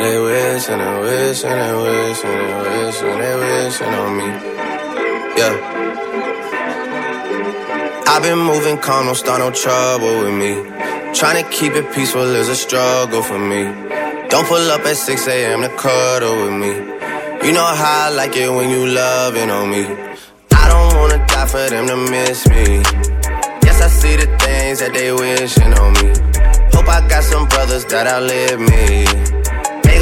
U: They wish and they wish and they wish and they wish and they wishing on me. Yeah. I've been moving calm, don't start no trouble with me. Trying to keep it peaceful is a struggle for me. Don't pull up at 6 a.m. to cuddle with me. You know how I like it when you loving on me. I don't wanna die for them to miss me. Yes, I see the things that they wishing on me. Hope I got some brothers that outlive me.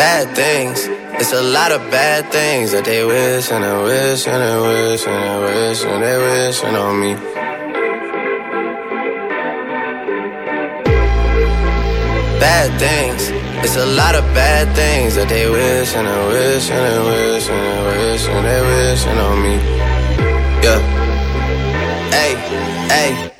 U: bad things. It's a lot of bad things that they wish and they wish and they wish and they wish and they wishing on me. Bad things. It's a lot of bad things that they wish and they wish and they wish and they wish and they wishing on me. Yeah. Hey, hey.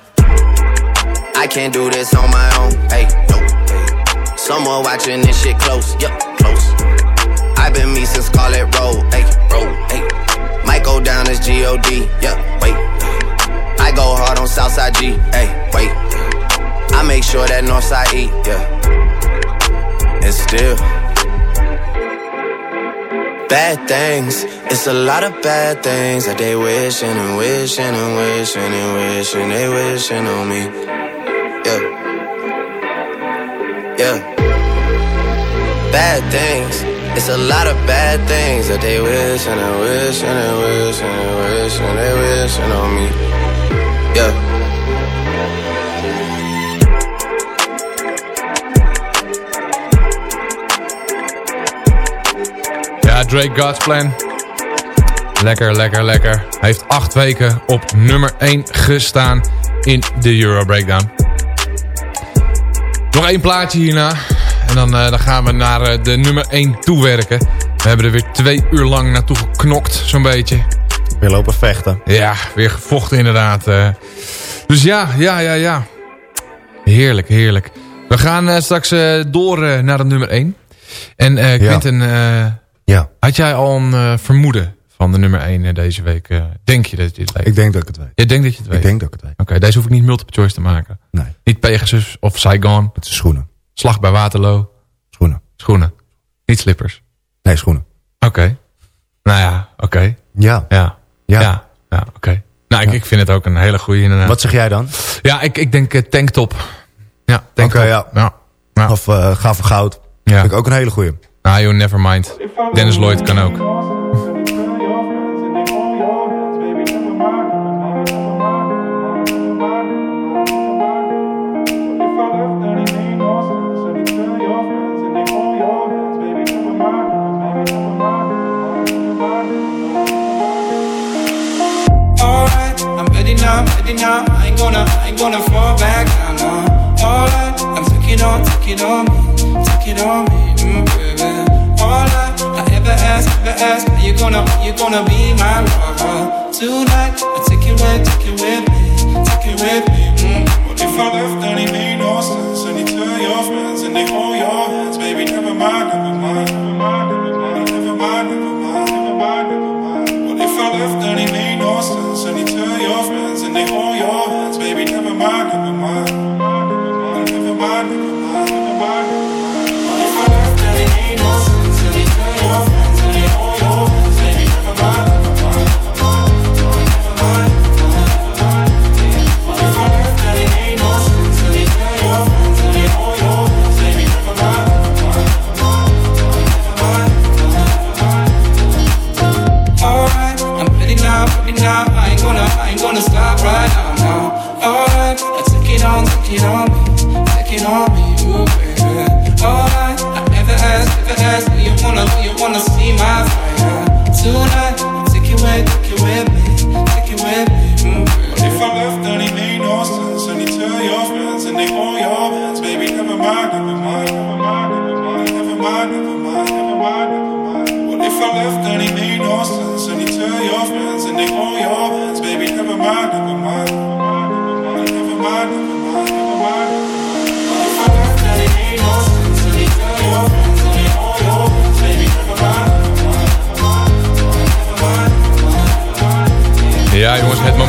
U: I can't do this on my own. Hey, no, hey. Someone watching this shit close. Yup, close. I've been me since Scarlet Road, ayy, road, ayy. Might go down as G-O-D, yeah, wait. I go hard on Southside G, ayy, wait. I make sure that Northside E, yeah. And still, bad things. It's a lot of bad things that they wishing and wishing and wishing and wishing they wishing on me. Yeah. Yeah. Bad things. It's a lot of bad things that they wishing and wishing and wishing and wishing they wishing on me. Yeah.
F: Ja, Drake God's Plan. Lekker, lekker, lekker. Hij heeft acht weken op nummer 1 gestaan in de Euro Breakdown. Nog één plaatje hierna. En dan, uh, dan gaan we naar uh, de nummer 1 toewerken. We hebben er weer twee uur lang naartoe geknokt, zo'n beetje.
I: Weer lopen vechten.
F: Ja, weer gevochten inderdaad. Uh. Dus ja, ja, ja, ja. Heerlijk, heerlijk. We gaan straks door naar de nummer 1. En Quinten, ja.
I: ja.
F: had jij al een vermoeden van de nummer 1 deze week? denk je dat je het weet?
I: Ik denk dat ik het weet.
F: Je denkt dat je het weet?
I: Ik denk dat ik het weet.
F: Oké, okay, deze hoef ik niet multiple choice te maken.
I: Nee.
F: Niet Pegasus of Saigon.
I: Het is schoenen.
F: Slag bij Waterloo.
I: Schoenen.
F: Schoenen. Niet slippers.
I: Nee, schoenen.
F: Oké. Okay. Nou ja, oké. Okay.
I: Ja.
F: Ja.
I: Ja.
F: Ja, ja oké. Nou, ik, ik vind het ook een hele goede inderdaad.
I: Wat zeg jij dan?
F: Ja, ik, ik denk uh, tanktop. Ja, tanktop.
I: Ja.
F: ja.
I: Of uh, ga voor goud.
F: Ja.
I: Vind ik ook een hele goeie.
F: Ah joh, never mind. Dennis Lloyd kan ook.
V: Now, ready now. I ain't gonna, I ain't gonna fall back down now. All I, I'm taking on, taking on me, taking on me, mm, baby. All I, I ever ask, ever ask, are you gonna, are you gonna be my lover tonight? I take it with, take it with me, take it with me. Mm. What if I left and it made no sense? And you tell your friends and they hold your hands, baby. Never mind, never mind, my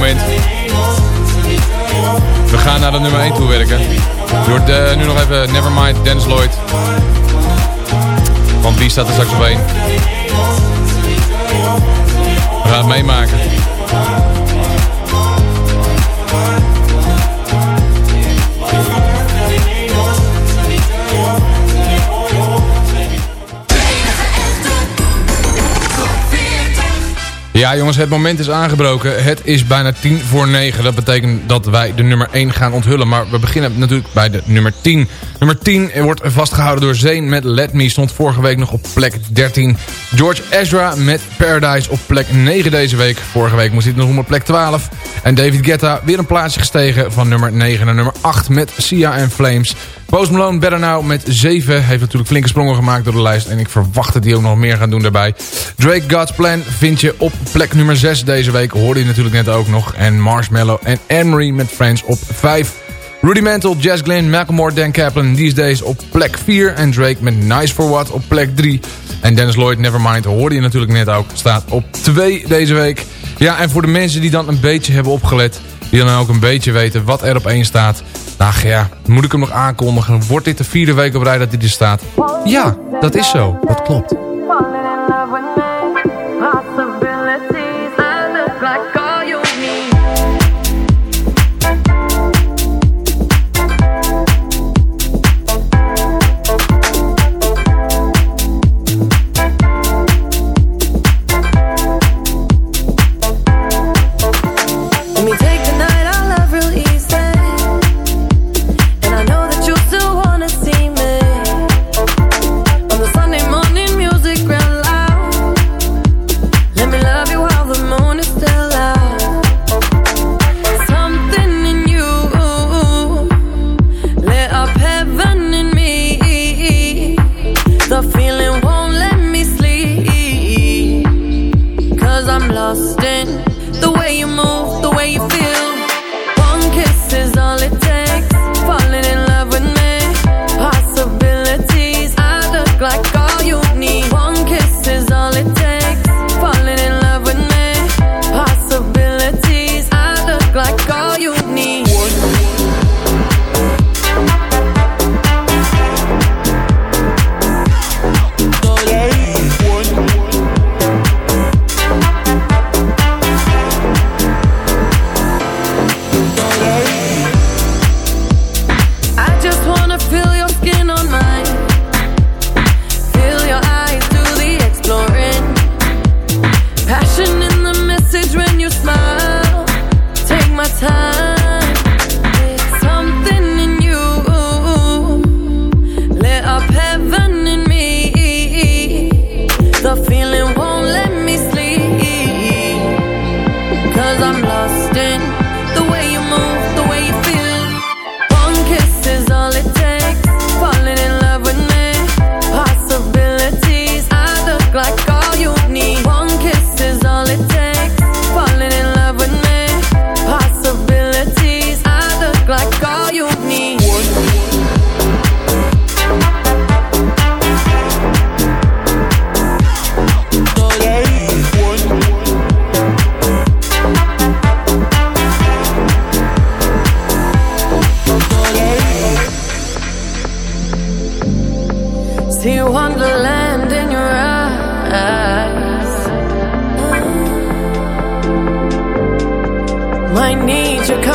F: We gaan naar de nummer 1 toe werken. Je hoort uh, nu nog even Nevermind, Dennis Lloyd. Want wie staat er straks op 1? We gaan het meemaken. Ja jongens, het moment is aangebroken. Het is bijna tien voor negen. Dat betekent dat wij de nummer 1 gaan onthullen. Maar we beginnen natuurlijk bij de nummer 10. Nummer 10 wordt vastgehouden door Zane met Let Me. Stond vorige week nog op plek 13. George Ezra met Paradise op plek 9 deze week. Vorige week moest hij nog op plek 12. En David Guetta weer een plaatsje gestegen van nummer 9 naar nummer 8 met Sia en Flames. Post Malone Better Now met 7. Heeft natuurlijk flinke sprongen gemaakt door de lijst. En ik verwacht dat hij ook nog meer gaan doen daarbij. Drake God's Plan vind je op plek nummer 6 deze week. Hoorde je natuurlijk net ook nog. En Marshmallow en Emery met Friends op 5. Rudimental, Jazz Glynn, Macklemore, Dan Kaplan, These Days op plek 4. En Drake met Nice For What op plek 3. En Dennis Lloyd, Nevermind, hoorde je natuurlijk net ook, staat op 2 deze week. Ja, en voor de mensen die dan een beetje hebben opgelet... die dan ook een beetje weten wat er op 1 staat... Nou ja, moet ik hem nog aankondigen? Wordt dit de vierde week op rij dat dit er staat? Ja, dat is zo. Dat klopt.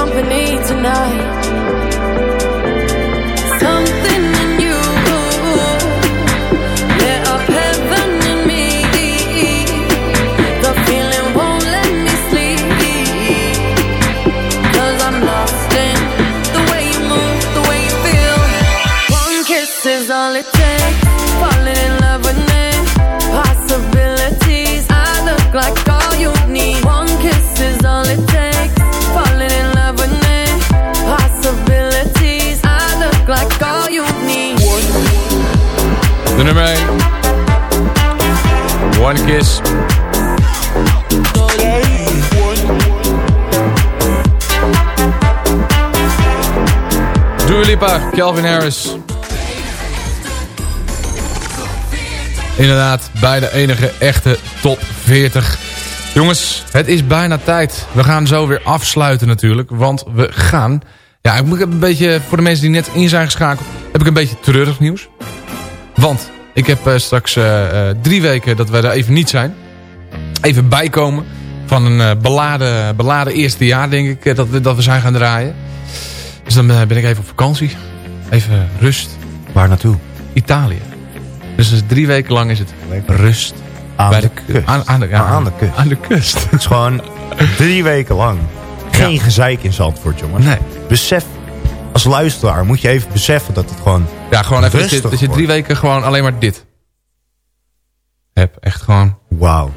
O: Company tonight.
F: Nummer 1. One Kiss. Dua Lipa, Calvin Harris. Inderdaad, bij de enige echte top 40. Jongens, het is bijna tijd. We gaan zo weer afsluiten natuurlijk. Want we gaan... Ja, ik moet een beetje... Voor de mensen die net in zijn geschakeld... heb ik een beetje treurig nieuws. Want ik heb eh, straks eh, eh, drie weken dat we er even niet zijn. Even bijkomen van een beladen, beladen eerste jaar, denk ik, dat, we- dat we zijn gaan draaien. Dus dan ben ik even op vakantie. Even rust.
I: Waar naartoe?
F: Italië. Dus, dus drie weken lang is het rust.
I: Aan
F: bij
I: de
F: ku-
I: kust.
F: Aan, aan de, ja,
I: Maar aan de kust.
F: Aan de kust.
I: Het is gewoon drie weken lang. Geen gezeik in Zandvoort, jongens.
F: Nee.
I: Besef, als luisteraar moet je even beseffen dat het gewoon
F: Ja, gewoon even dat je, dat je drie weken gewoon alleen maar dit heb. Echt gewoon
I: Wauw.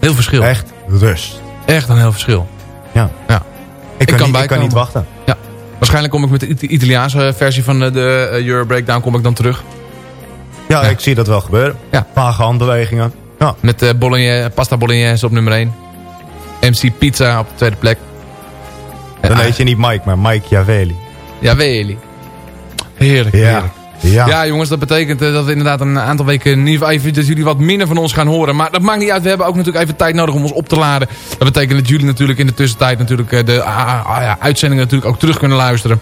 F: heel verschil.
I: Echt rust.
F: Echt een heel verschil.
I: Ja.
F: ja.
I: Ik, kan, niet, ik kan niet wachten.
F: Ja. Waarschijnlijk kom ik met de Ita- Italiaanse versie van eh, de eh, Euro Breakdown kom ik dan terug.
I: Ja, ik zie dat wel gebeuren.
F: Ja.
I: Vage handbewegingen. Ja.
F: Met bolognese, pasta bolognese op nummer 1. MC Pizza op de tweede plek.
I: Dan
F: En,
I: heet je niet Mike, maar Mike Javelli.
F: Ja. Heerlijk,
I: Ja.
F: heerlijk.
I: Ja.
F: Ja, jongens, dat betekent eh, dat we inderdaad een aantal weken niet even dat jullie wat minder van ons gaan horen. Maar dat maakt niet uit. We hebben ook natuurlijk even tijd nodig om ons op te laden. Dat betekent dat jullie natuurlijk in de tussentijd natuurlijk eh, de ah, ah, ja, uitzendingen natuurlijk ook terug kunnen luisteren.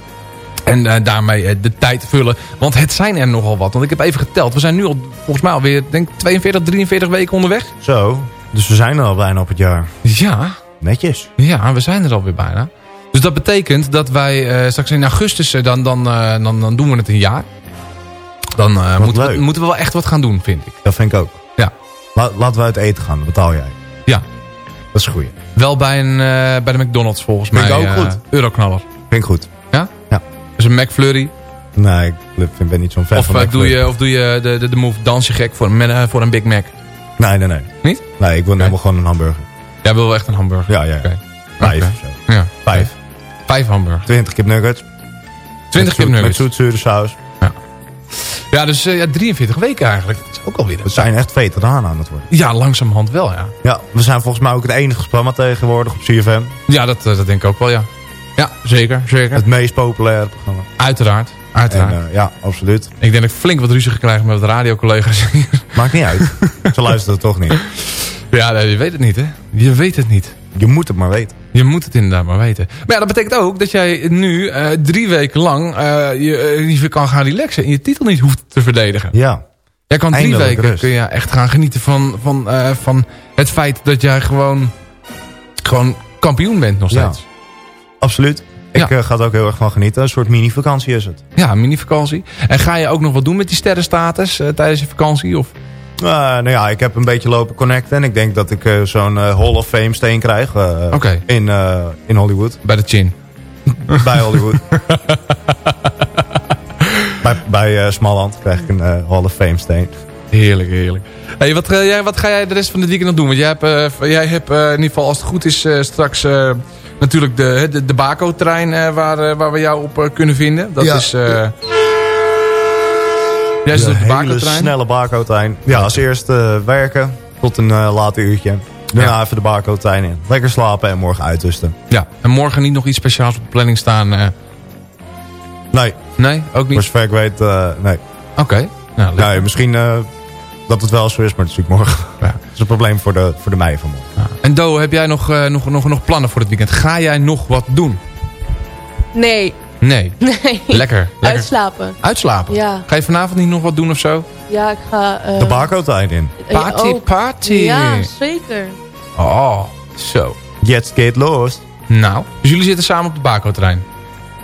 F: En eh, daarmee de tijd vullen. Want het zijn er nogal wat. Want ik heb even geteld. We zijn nu al volgens mij alweer denk, ik, 42, 43 weken onderweg.
I: Zo, dus we zijn er al bijna op het jaar.
F: Ja.
I: Netjes.
F: Ja, we zijn er alweer bijna. Dus dat betekent dat wij eh, straks in augustus, eh, dan, dan, eh, dan, dan doen we het een jaar. Dan moeten, we, moeten we wel echt wat gaan doen, vind ik.
I: Dat vind ik ook.
F: Ja.
I: La- laten we uit eten gaan, betaal jij.
F: Ja.
I: Dat is goed.
F: Wel bij, een, bij de McDonald's volgens
I: Vind
F: mij.
I: ik ook goed.
F: Euroknaller.
I: Vind ik goed.
F: Ja?
I: Ja.
F: Dus een McFlurry.
I: Nee, ik vind, ben niet zo'n fan
F: Of,
I: van
F: doe je, of doe je de, de, de move dans je gek voor, een- voor een Big Mac.
I: Nee, nee, nee.
F: Niet?
I: Nee, ik wil helemaal gewoon een hamburger.
F: Jij wil wel echt een hamburger?
I: Ja, ja.
F: Oké.
I: Vijf
F: Oké.
I: of zo.
F: Ja.
I: Vijf.
F: Vijf hamburgers.
I: 20 kip nuggets.
F: 20
I: Met zoet-
F: kipnuggets.
I: Met zoet, zure saus.
F: Ja, dus eh, ja, 43 weken eigenlijk. Dat is ook alweer.
I: We zijn echt veteranen aan het worden.
F: Ja, langzamerhand wel, ja.
I: Ja, we zijn volgens mij ook het enige programma tegenwoordig op CFM.
F: Ja, dat, eh, dat denk ik ook wel, ja. Ja, zeker, zeker.
I: Het meest populaire programma.
F: Uiteraard, uiteraard.
I: En, eh, ja, absoluut.
F: ik denk dat ik flink wat ruzie ga krijgen met wat radiocollega's hier.
I: Maakt niet uit. Ze luisteren toch niet.
F: Ja, nee, je weet het niet, hè. Je weet het niet.
I: Je moet het maar weten.
F: Je moet het inderdaad maar weten. Maar ja, dat betekent ook dat jij nu eh, drie weken lang eh, je eh, liever kan gaan relaxen en je titel niet hoeft te verdedigen.
I: Ja.
F: Jij kan drie
I: Eindelijk
F: weken
I: rust.
F: kun je echt gaan genieten van, van, van het feit dat jij gewoon, gewoon kampioen bent nog
I: Ja.
F: steeds.
I: Absoluut. Ik ga er ook heel erg van genieten. Een soort mini-vakantie is het.
F: Ja, mini-vakantie. En ga je ook nog wat doen met die sterrenstatus tijdens je vakantie? Of?
I: Eh, nou ja, ik heb een beetje lopen connecten. En ik denk dat ik eh, zo'n eh, Hall of Fame steen krijg. in, in Hollywood.
F: Bij de chin.
I: bij Hollywood. bij bij Smalland krijg ik een Hall of Fame steen.
F: Heerlijk, heerlijk. Hey, wat, jij, wat ga jij de rest van het weekend nog doen? Want jij hebt, jij hebt in ieder geval, als het goed is, straks natuurlijk de, de, de Baco-trein waar, waar we jou op kunnen vinden. Dat
I: Ja.
F: is... jij zit op de
I: hele snelle barcode-trein. Ja, als eerst eh, werken tot een eh laat uurtje. Daarna even de barcode-trein in. Lekker slapen en morgen uitrusten.
F: Ja, en morgen niet nog iets speciaals op de planning staan? eh?
I: Nee.
F: Nee, ook niet?
I: Voor zover ik weet, eh, nee.
F: Oké. Nou,
I: nee, misschien eh, dat het wel zo is, maar het is natuurlijk morgen. Dat is een probleem voor de, voor de mei van morgen.
F: En Do, heb jij nog, eh, nog, nog, nog plannen voor het weekend? Ga jij nog wat doen?
T: Nee.
F: Nee.
T: Nee.
F: Lekker. lekker.
T: Uitslapen.
F: Uitslapen?
T: Ja.
F: Ga je vanavond niet nog wat doen of zo?
T: Ja, ik ga... eh,
I: De barcode-trein in.
T: eh,
F: Party, party.
T: Ja, zeker.
F: Oh, zo.
I: Get skate lost.
F: Nou, dus jullie zitten samen op de Baco-trein?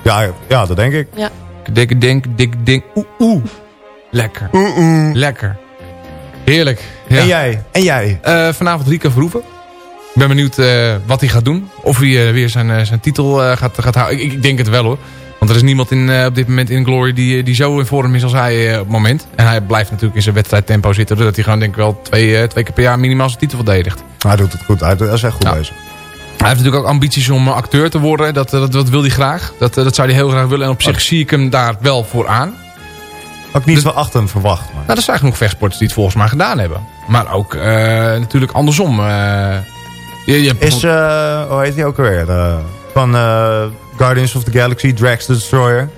I: Ja, ja, dat denk ik.
T: Ja.
F: Dik, denk, dik, ding. Oeh, oeh. Lekker.
I: Oeh, oeh.
F: Lekker. Heerlijk. Ja.
I: En jij? En jij?
F: Eh, vanavond Rika Verhoeven. Ik ben benieuwd eh, wat hij gaat doen. Of hij weer zijn, zijn titel eh, gaat, gaat houden. Ik, ik denk het wel hoor. Want er is niemand in, eh, op dit moment in Glory die, die zo in vorm is als hij eh, op het moment. En hij blijft natuurlijk in zijn wedstrijdtempo zitten. Doordat hij gewoon denk ik wel twee, eh, twee keer per jaar minimaal zijn titel verdedigt.
I: Hij doet het goed. Hij is echt goed bezig.
F: Hij heeft natuurlijk ook ambities om eh, acteur te worden. Dat, eh, dat, dat wil hij graag. Dat, eh, dat zou hij heel graag willen. En op zich zie ik hem daar wel voor aan.
I: Ook niet zo achter hem verwacht. Maar.
F: Nou, er zijn genoeg vechtsporters die het volgens mij gedaan hebben. Maar ook eh, natuurlijk andersom. eh, je, je
I: Is, eh, hoe heet hij ook alweer? Eh, van eh, Guardians of the Galaxy, Drax the Destroyer.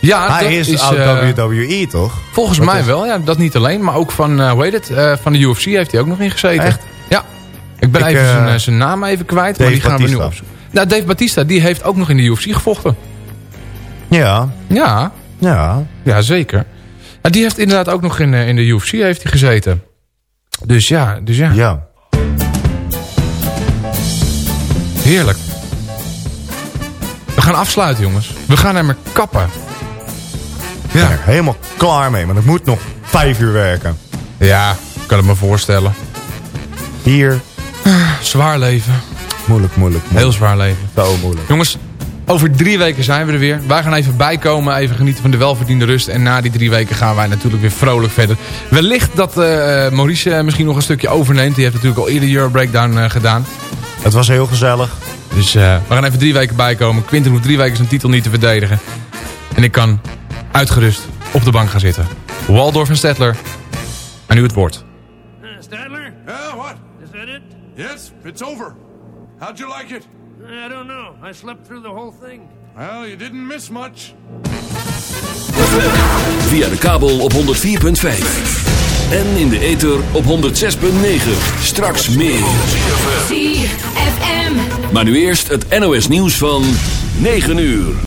F: Ja,
I: hij
F: dat
I: is,
F: is, eh,
I: WWE, toch?
F: Volgens mij
I: is-
F: wel, ja. Dat niet alleen, maar ook van, eh hoe heet het, eh, van de UFC heeft hij ook nog in gezeten.
I: Echt?
F: Ja. Ik ben
I: Ik,
F: even zijn, naam even kwijt, maar die gaan we nu opzoeken. Nou, Dave Batista, die heeft ook nog in de UFC gevochten.
I: Ja.
F: Ja.
I: Ja.
F: Ja, zeker. Ja, die heeft inderdaad ook nog in, in de UFC heeft hij gezeten. Dus ja, dus ja.
I: Ja.
F: Heerlijk. We gaan afsluiten, jongens. We gaan naar mijn kappen.
I: Ja. Ik ben er helemaal klaar mee, maar ik moet nog vijf uur werken.
F: Ja, ik kan het me voorstellen.
I: Hier.
F: Zwaar leven.
I: Moeilijk, moeilijk, moeilijk.
F: Heel zwaar leven.
I: Zo moeilijk.
F: Jongens, over drie weken zijn we er weer. Wij gaan even bijkomen, even genieten van de welverdiende rust. En na die drie weken gaan wij natuurlijk weer vrolijk verder. Wellicht dat eh, Maurice eh, misschien nog een stukje overneemt. Die heeft natuurlijk al eerder Euro Breakdown eh, gedaan.
I: Het was heel gezellig.
F: Dus eh, we gaan even drie weken bijkomen. Quinten hoeft drie weken zijn titel niet te verdedigen. En ik kan uitgerust op de bank gaan zitten. Waldorf en Stedtler. En nu het woord.
W: Stadler?
X: Yeah, what?
W: Is that it?
X: Yes, it's over. How'd you like it?
W: I don't know. I slept through the whole thing.
D: Well, you didn't miss much.
Y: Via de kabel op 104.5. En in de ether op 106.9. Straks meer. Maar nu eerst het NOS nieuws van 9 uur.